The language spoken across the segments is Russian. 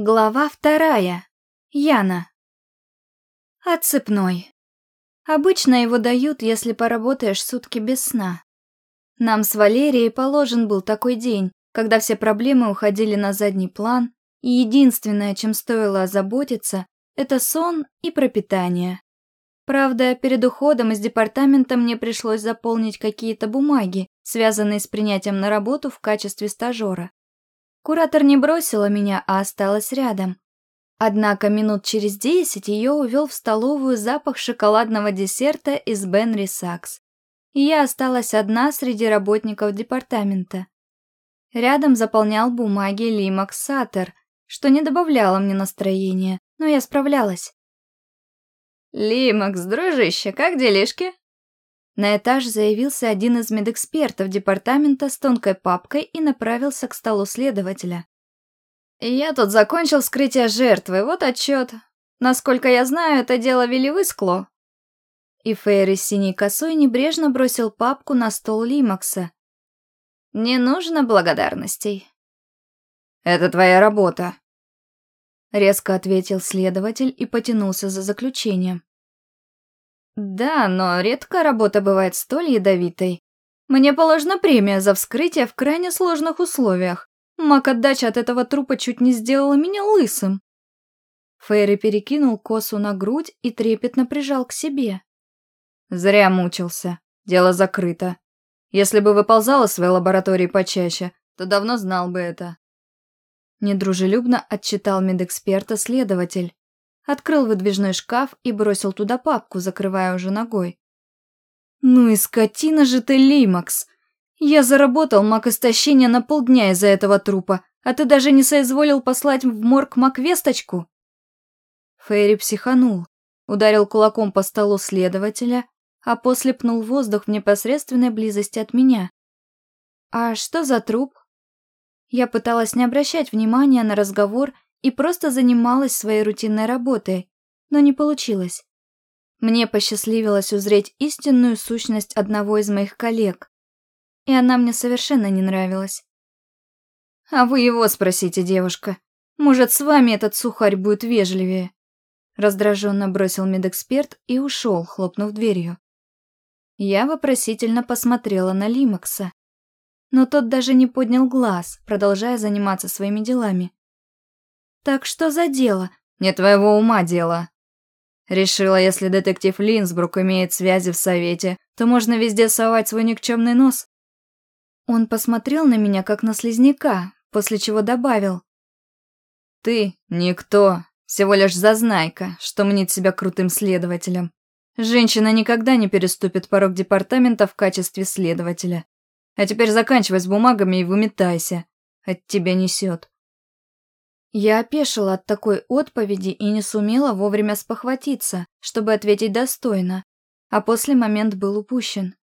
Глава вторая. Яна. Отцепной. Обычно его дают, если поработаешь сутки без сна. Нам с Валерией положен был такой день, когда все проблемы уходили на задний план, и единственное, чем стоило озаботиться, это сон и пропитание. Правда, перед уходом из департамента мне пришлось заполнить какие-то бумаги, связанные с принятием на работу в качестве стажера. Куратор не бросила меня, а осталась рядом. Однако минут через десять ее увел в столовую запах шоколадного десерта из Бенри Сакс. И я осталась одна среди работников департамента. Рядом заполнял бумаги Лимакс Саттер, что не добавляло мне настроения, но я справлялась. «Лимакс, дружище, как делишки?» На этаж заявился один из медэкспертов департамента с тонкой папкой и направился к столу следователя. «Я тут закончил вскрытие жертвы, вот отчет. Насколько я знаю, это дело вели вы скло». И Фейри с синей косой небрежно бросил папку на стол Лимакса. «Не нужно благодарностей». «Это твоя работа», — резко ответил следователь и потянулся за заключением. Да, но редко работа бывает столь ядовитой. Мне положена премия за вскрытие в крайне сложных условиях. Мак отдача от этого трупа чуть не сделала меня лысым. Фейри перекинул косу на грудь и трепетно прижал к себе. Зря мучился. Дело закрыто. Если бы выползал из своей лаборатории почаще, то давно знал бы это. Недружелюбно отчитал медэксперта следователь открыл выдвижной шкаф и бросил туда папку, закрывая уже ногой. «Ну и скотина же ты, Лимакс! Я заработал маг истощения на полдня из-за этого трупа, а ты даже не соизволил послать в морг маг-весточку?» Фейри психанул, ударил кулаком по столу следователя, а после пнул воздух в непосредственной близости от меня. «А что за труп?» Я пыталась не обращать внимания на разговор и просто занималась своей рутинной работой, но не получилось. Мне посчастливилось узреть истинную сущность одного из моих коллег, и она мне совершенно не нравилась. «А вы его спросите, девушка. Может, с вами этот сухарь будет вежливее?» Раздраженно бросил медэксперт и ушел, хлопнув дверью. Я вопросительно посмотрела на Лимакса, но тот даже не поднял глаз, продолжая заниматься своими делами. Так что за дело? Не твоего ума дело. Решила, если детектив Линсбрук имеет связи в совете, то можно везде совать свой никчемный нос. Он посмотрел на меня, как на слизняка, после чего добавил. Ты никто, всего лишь зазнайка, что мнит себя крутым следователем. Женщина никогда не переступит порог департамента в качестве следователя. А теперь заканчивай с бумагами и выметайся. От тебя несет. Я опешила от такой отповеди и не сумела вовремя спохватиться, чтобы ответить достойно, а после момент был упущен.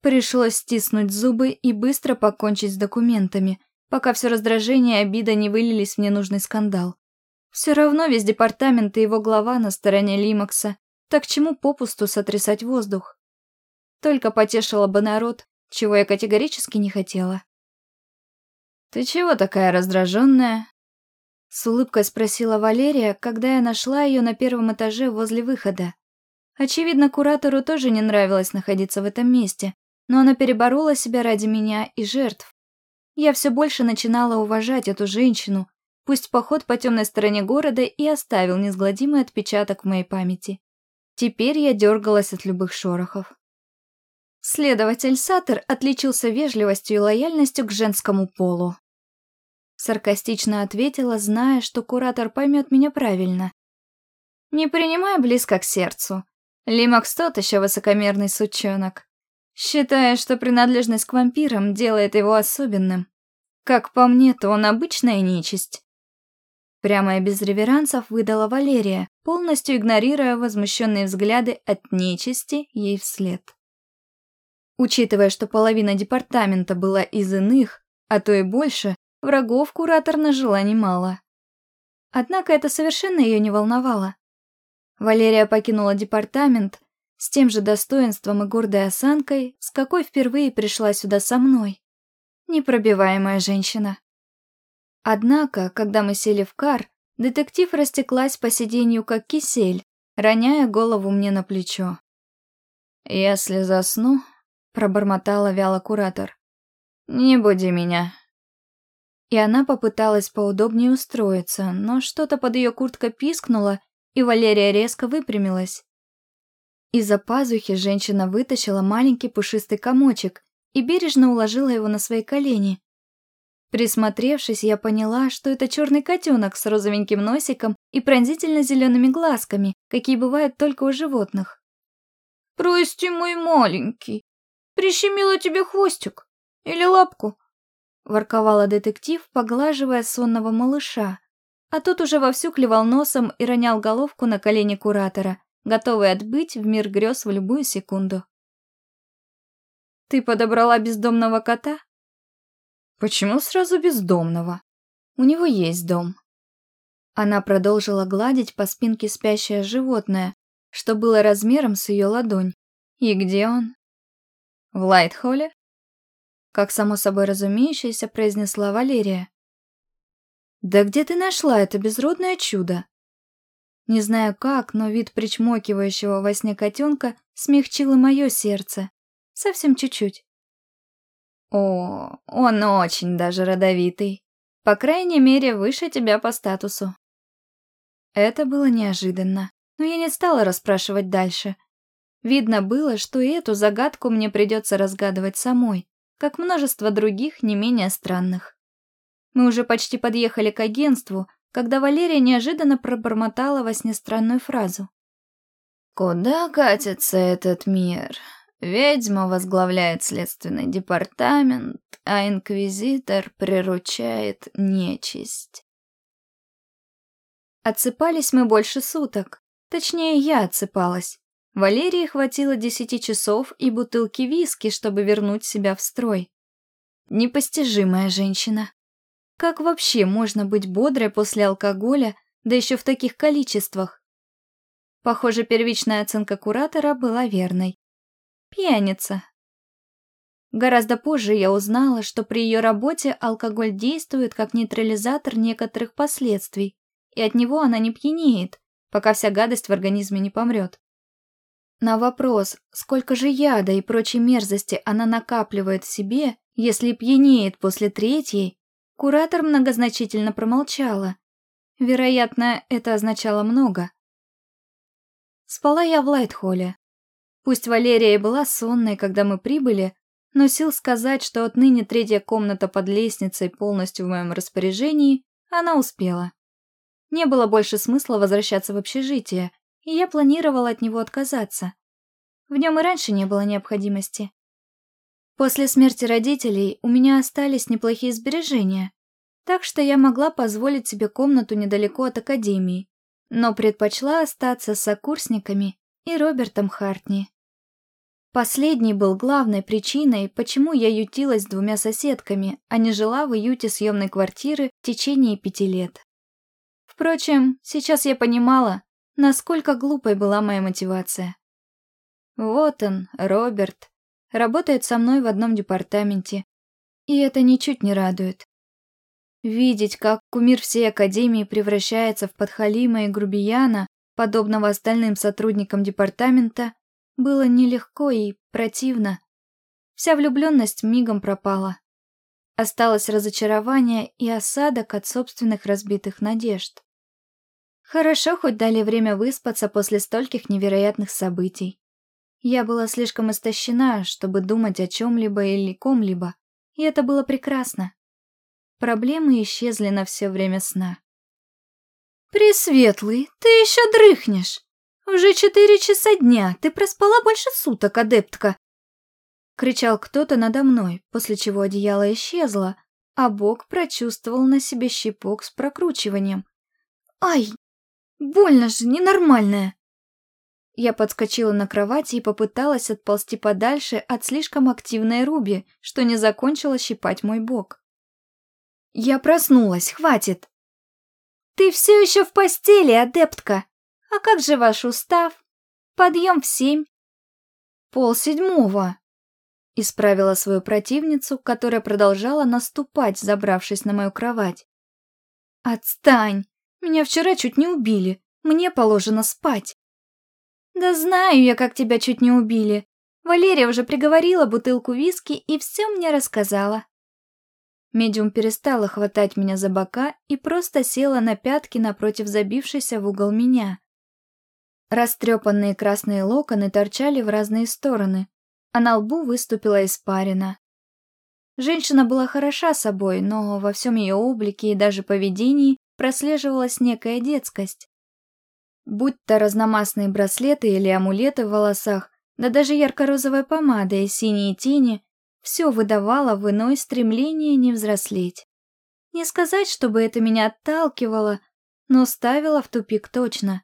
Пришлось стиснуть зубы и быстро покончить с документами, пока все раздражение и обида не вылились в ненужный скандал. Все равно весь департамент и его глава на стороне Лимакса, так чему попусту сотрясать воздух? Только потешила бы народ, чего я категорически не хотела. «Ты чего такая раздраженная?» С улыбкой спросила Валерия, когда я нашла ее на первом этаже возле выхода. Очевидно, куратору тоже не нравилось находиться в этом месте, но она переборола себя ради меня и жертв. Я все больше начинала уважать эту женщину, пусть поход по темной стороне города и оставил несгладимый отпечаток в моей памяти. Теперь я дергалась от любых шорохов. Следователь Саттер отличился вежливостью и лояльностью к женскому полу. Саркастично ответила, зная, что куратор поймет меня правильно. «Не принимай близко к сердцу. Лимакс тот еще высокомерный сучонок. Считая, что принадлежность к вампирам делает его особенным. Как по мне, то он обычная нечисть». Прямо и без реверансов выдала Валерия, полностью игнорируя возмущенные взгляды от нечисти ей вслед. Учитывая, что половина департамента была из иных, а то и больше, Врагов куратор нажила немало. Однако это совершенно ее не волновало. Валерия покинула департамент с тем же достоинством и гордой осанкой, с какой впервые пришла сюда со мной. Непробиваемая женщина. Однако, когда мы сели в кар, Детектив растеклась по сиденью, как кисель, роняя голову мне на плечо. «Если засну», — пробормотала вяло куратор, — «не буди меня». И она попыталась поудобнее устроиться, но что-то под ее курткой пискнуло, и Валерия резко выпрямилась. Из-за пазухи женщина вытащила маленький пушистый комочек и бережно уложила его на свои колени. Присмотревшись, я поняла, что это черный котенок с розовеньким носиком и пронзительно зелеными глазками, какие бывают только у животных. «Прости, мой маленький, прищемила тебе хвостик или лапку?» Ворковала детектив, поглаживая сонного малыша. А тот уже вовсю клевал носом и ронял головку на колени куратора, готовый отбыть в мир грез в любую секунду. «Ты подобрала бездомного кота?» «Почему сразу бездомного? У него есть дом». Она продолжила гладить по спинке спящее животное, что было размером с ее ладонь. «И где он?» «В Лайтхолле?» Как само собой разумеющееся произнесла Валерия. «Да где ты нашла это безродное чудо?» Не знаю как, но вид причмокивающего во сне котенка смягчил и мое сердце. Совсем чуть-чуть. О, он очень даже родовитый. По крайней мере, выше тебя по статусу. Это было неожиданно, но я не стала расспрашивать дальше. Видно было, что и эту загадку мне придется разгадывать самой, как множество других не менее странных. Мы уже почти подъехали к агентству, когда Валерия неожиданно пробормотала во сне странную фразу. «Куда катится этот мир? Ведьма возглавляет следственный департамент, а инквизитор приручает нечисть». Отсыпались мы больше суток. Точнее, я отсыпалась. Валерии хватило десяти часов и бутылки виски, чтобы вернуть себя в строй. Непостижимая женщина. Как вообще можно быть бодрой после алкоголя, да еще в таких количествах? Похоже, первичная оценка куратора была верной. Пьяница. Гораздо позже я узнала, что при ее работе алкоголь действует как нейтрализатор некоторых последствий, и от него она не пьянеет, пока вся гадость в организме не помрет. На вопрос, сколько же яда и прочей мерзости она накапливает в себе, если пьянеет после третьей, Куратор многозначительно промолчала. Вероятно, это означало много. Спала я в Лайтхолле. Пусть Валерия и была сонной, когда мы прибыли, но сил сказать, что отныне третья комната под лестницей полностью в моем распоряжении, она успела. Не было больше смысла возвращаться в общежитие, и я планировала от него отказаться. В нем и раньше не было необходимости. После смерти родителей у меня остались неплохие сбережения, так что я могла позволить себе комнату недалеко от академии, но предпочла остаться с сокурсниками и Робертом Хартни. Последний был главной причиной, почему я ютилась с двумя соседками, а не жила в уюте съемной квартиры в течение пяти лет. Впрочем, сейчас я понимала, насколько глупой была моя мотивация. Вот он, Роберт, работает со мной в одном департаменте. И это ничуть не радует. Видеть, как кумир всей Академии превращается в подхалима и грубияна, подобного остальным сотрудникам департамента, было нелегко и противно. Вся влюбленность мигом пропала. Осталось разочарование и осадок от собственных разбитых надежд. Хорошо, хоть дали время выспаться после стольких невероятных событий. Я была слишком истощена, чтобы думать о чем-либо или ком-либо, и это было прекрасно. Проблемы исчезли на все время сна. «Пресветлый, ты еще дрыхнешь! Уже четыре часа дня, ты проспала больше суток, адептка!» Кричал кто-то надо мной, после чего одеяло исчезло, а Бог прочувствовал на себе щипок с прокручиванием. «Ай, больно же, ненормальная!» Я подскочила на кровати и попыталась отползти подальше от слишком активной Руби, что не закончила щипать мой бок. «Я проснулась, хватит!» «Ты все еще в постели, адептка! А как же ваш устав? Подъем в семь!» «Пол седьмого!» Исправила свою противницу, которая продолжала наступать, забравшись на мою кровать. «Отстань! Меня вчера чуть не убили. Мне положено спать. Да знаю я, как тебя чуть не убили. Валерия уже приговорила бутылку виски и все мне рассказала. Медиум перестала хватать меня за бока и просто села на пятки напротив забившейся в угол меня. Растрепанные красные локоны торчали в разные стороны, а на лбу выступила испарина. Женщина была хороша собой, но во всем ее облике и даже поведении прослеживалась некая детскость. Будь то разномастные браслеты или амулеты в волосах, да даже ярко-розовая помада и синие тени, все выдавало в иной стремление не взрослеть. Не сказать, чтобы это меня отталкивало, но ставило в тупик точно.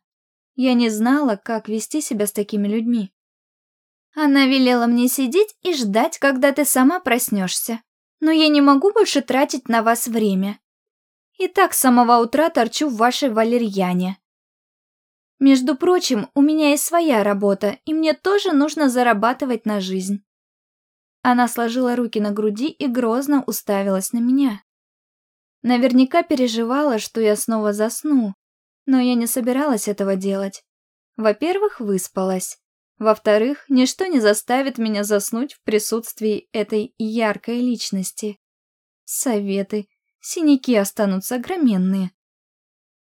Я не знала, как вести себя с такими людьми. Она велела мне сидеть и ждать, когда ты сама проснешься. Но я не могу больше тратить на вас время. И так с самого утра торчу в вашей валерьяне. Между прочим, у меня есть своя работа, и мне тоже нужно зарабатывать на жизнь. Она сложила руки на груди и грозно уставилась на меня. Наверняка переживала, что я снова засну, но я не собиралась этого делать. Во-первых, выспалась. Во-вторых, ничто не заставит меня заснуть в присутствии этой яркой личности. Советы. Синяки останутся огроменные.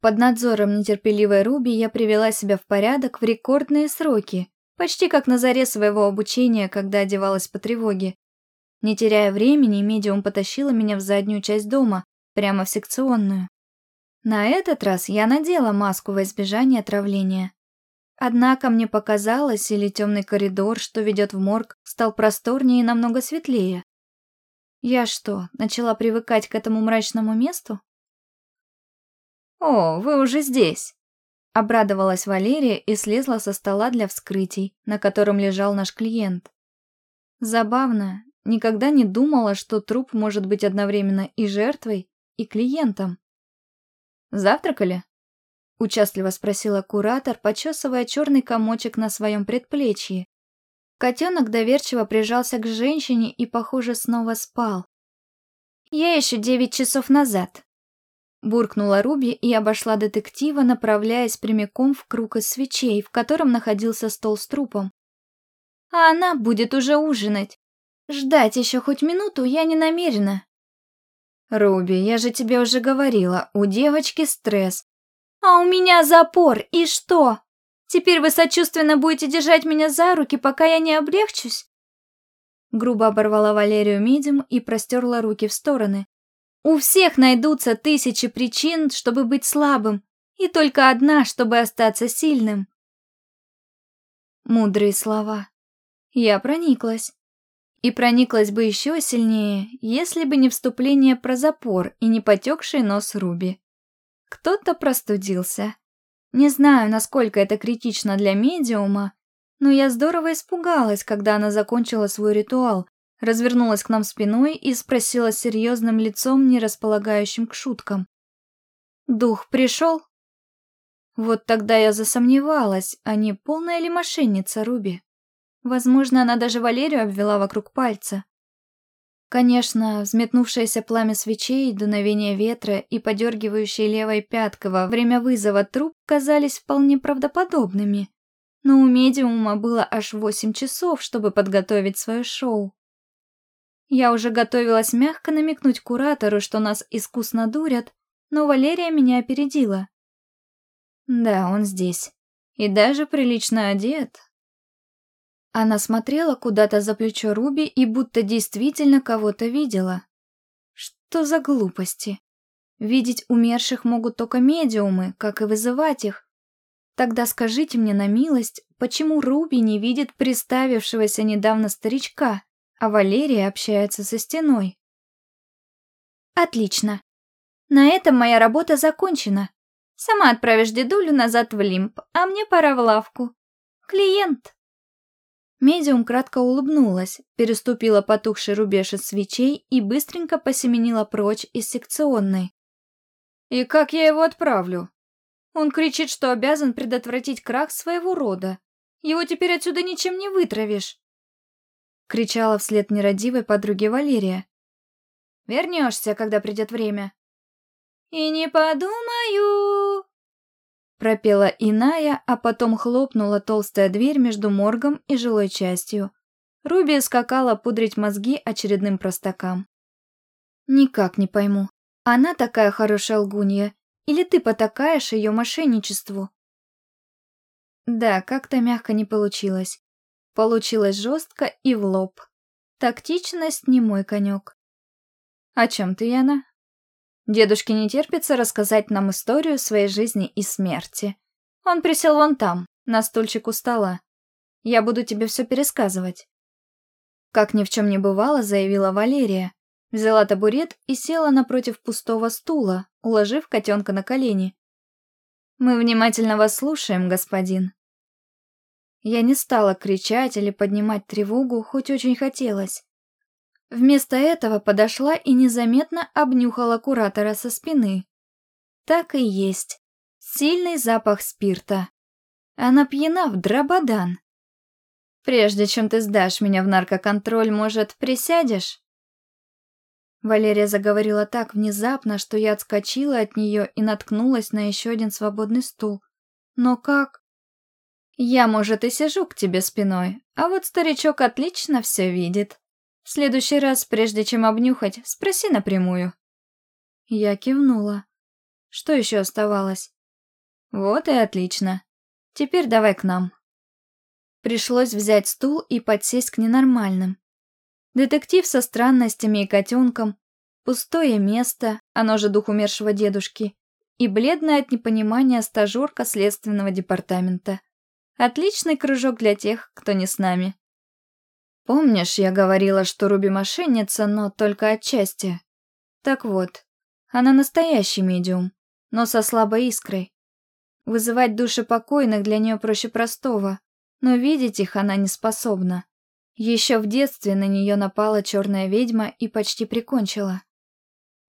Под надзором нетерпеливой Руби я привела себя в порядок в рекордные сроки, почти как на заре своего обучения, когда одевалась по тревоге. Не теряя времени, медиум потащила меня в заднюю часть дома, прямо в секционную. На этот раз я надела маску во избежание отравления. Однако мне показалось, или темный коридор, что ведет в морг, стал просторнее и намного светлее. Я что, начала привыкать к этому мрачному месту? «О, вы уже здесь!» Обрадовалась Валерия и слезла со стола для вскрытий, на котором лежал наш клиент. Забавно, никогда не думала, что труп может быть одновременно и жертвой, и клиентом. «Завтракали?» — участливо спросила куратор, почесывая черный комочек на своем предплечье. Котенок доверчиво прижался к женщине и, похоже, снова спал. «Я еще девять часов назад», — буркнула Руби и обошла детектива, направляясь прямиком в круг из свечей, в котором находился стол с трупом. «А она будет уже ужинать. Ждать еще хоть минуту я не намерена». «Руби, я же тебе уже говорила, у девочки стресс». «А у меня запор, и что? Теперь вы сочувственно будете держать меня за руки, пока я не облегчусь?» Грубо оборвала Валерию Мидим и простерла руки в стороны. «У всех найдутся тысячи причин, чтобы быть слабым, и только одна, чтобы остаться сильным». Мудрые слова. Я прониклась. И прониклась бы еще сильнее, если бы не вступление про запор и не потекший нос Руби. Кто-то простудился. Не знаю, насколько это критично для медиума, но я здорово испугалась, когда она закончила свой ритуал, развернулась к нам спиной и спросила серьезным лицом, не располагающим к шуткам. «Дух пришел?» Вот тогда я засомневалась, а не полная ли мошенница Руби. Возможно, она даже Валерию обвела вокруг пальца. Конечно, взметнувшееся пламя свечей, дуновение ветра и подергивающие левой пяткой во время вызова труп казались вполне правдоподобными. Но у медиума было аж восемь часов, чтобы подготовить свое шоу. Я уже готовилась мягко намекнуть куратору, что нас искусно дурят, но Валерия меня опередила. Да, он здесь. И даже прилично одет, она смотрела куда-то за плечо Руби и будто действительно кого-то видела. Что за глупости? Видеть умерших могут только медиумы, как и вызывать их. Тогда скажите мне на милость, почему Руби не видит приставившегося недавно старичка, а Валерия общается со стеной? Отлично. На этом моя работа закончена. Сама отправишь дедулю назад в лимб, а мне пора в лавку. Клиент. Медиум кратко улыбнулась, переступила потухший рубеж из свечей и быстренько посеменила прочь из секционной. «И как я его отправлю?» Он кричит, что обязан предотвратить крах своего рода. Его теперь отсюда ничем не вытравишь. Кричала вслед нерадивой подруге Валерия. Вернешься, когда придет время. И не подумаю. Пропела иная, а потом хлопнула толстая дверь между моргом и жилой частью. Руби скакала пудрить мозги очередным простакам. Никак не пойму, она такая хорошая лгунья, или ты потакаешь ее мошенничеству? Да, как-то мягко не получилось. Получилось жестко и в лоб. Тактичность не мой конек. О чем ты, Яна? Дедушке не терпится рассказать нам историю своей жизни и смерти. Он присел вон там, на стульчик у стола. Я буду тебе все пересказывать. Как ни в чем не бывало, заявила Валерия. Взяла табурет и села напротив пустого стула, уложив котенка на колени. «Мы внимательно вас слушаем, господин». Я не стала кричать или поднимать тревогу, хоть очень хотелось. Вместо этого подошла и незаметно обнюхала куратора со спины. Так и есть. Сильный запах спирта. Она пьяна в дрободан. Прежде чем ты сдашь меня в наркоконтроль, может, присядешь? Валерия заговорила так внезапно, что я отскочила от нее и наткнулась на еще один свободный стул. Но как? Я, может, и сижу к тебе спиной, а вот старичок отлично все видит. В следующий раз, прежде чем обнюхать, спроси напрямую. Я кивнула. Что еще оставалось? Вот и отлично. Теперь давай к нам. Пришлось взять стул и подсесть к ненормальным. Детектив со странностями и котенком, пустое место, оно же дух умершего дедушки, и бледная от непонимания стажерка следственного департамента. Отличный кружок для тех, кто не с нами. Помнишь, я говорила, что Руби мошенница, но только отчасти? Так вот, она настоящий медиум, но со слабой искрой. Вызывать души покойных для нее проще простого, но видеть их она не способна. Еще в детстве на нее напала черная ведьма и почти прикончила.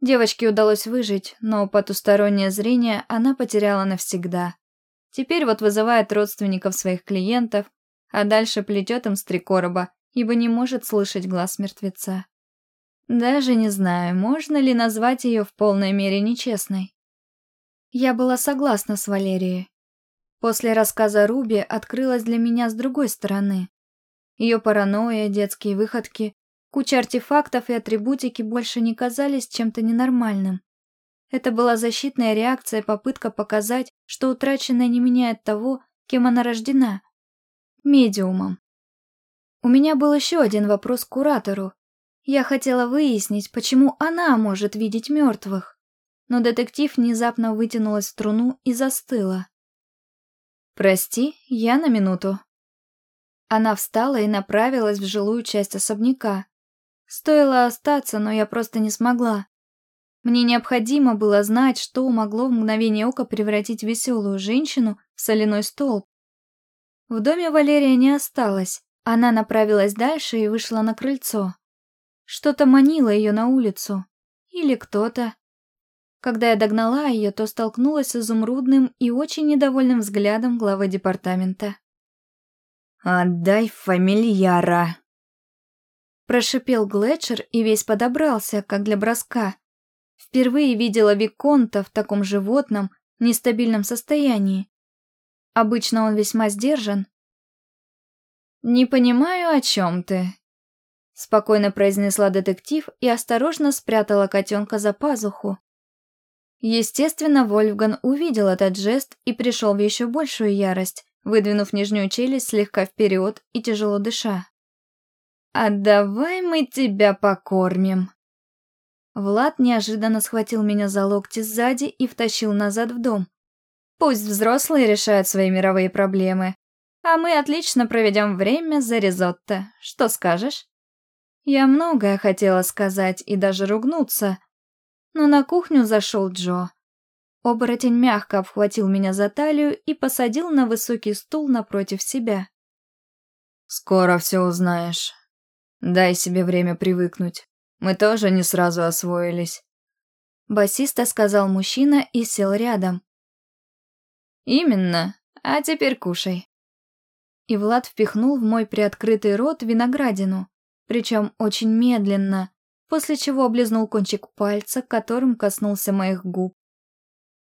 Девочке удалось выжить, но потустороннее зрение она потеряла навсегда. Теперь вот вызывает родственников своих клиентов, а дальше плетет им с три короба, ибо не может слышать глаз мертвеца. Даже не знаю, можно ли назвать ее в полной мере нечестной. Я была согласна с Валерией. После рассказа Руби открылась для меня с другой стороны. Ее паранойя, детские выходки, куча артефактов и атрибутики больше не казались чем-то ненормальным. Это была защитная реакция, попытка показать, что утраченное не меняет того, кем она рождена. Медиумом. У меня был еще один вопрос к куратору. Я хотела выяснить, почему она может видеть мертвых. Но детектив внезапно вытянулась в струну и застыла. «Прости, я на минуту». Она встала и направилась в жилую часть особняка. Стоило остаться, но я просто не смогла. Мне необходимо было знать, что могло в мгновение ока превратить веселую женщину в соляной столб. В доме Валерия не осталось. Она направилась дальше и вышла на крыльцо. Что-то манило ее на улицу. Или кто-то. Когда я догнала ее, то столкнулась с изумрудным и очень недовольным взглядом главы департамента. «Отдай фамильяра!» Прошипел Глетчер и весь подобрался, как для броска. Впервые видела Виконта в таком животном, нестабильном состоянии. Обычно он весьма сдержан, «Не понимаю, о чем ты», — спокойно произнесла детектив и осторожно спрятала котенка за пазуху. Естественно, Вольфган увидел этот жест и пришел в еще большую ярость, выдвинув нижнюю челюсть слегка вперед и тяжело дыша. «А давай мы тебя покормим!» Влад неожиданно схватил меня за локти сзади и втащил назад в дом. Пусть взрослые решают свои мировые проблемы, а мы отлично проведем время за ризотто. Что скажешь?» Я многое хотела сказать и даже ругнуться, но на кухню зашел Джо. Оборотень мягко обхватил меня за талию и посадил на высокий стул напротив себя. «Скоро все узнаешь. Дай себе время привыкнуть. Мы тоже не сразу освоились». Басиста сказал мужчина и сел рядом. «Именно. А теперь кушай» и Влад впихнул в мой приоткрытый рот виноградину, причем очень медленно, после чего облизнул кончик пальца, которым коснулся моих губ.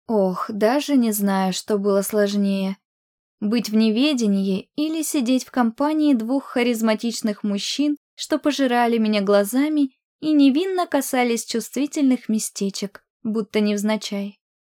Ох, даже не знаю, что было сложнее. Быть в неведении или сидеть в компании двух харизматичных мужчин, что пожирали меня глазами и невинно касались чувствительных местечек, будто невзначай.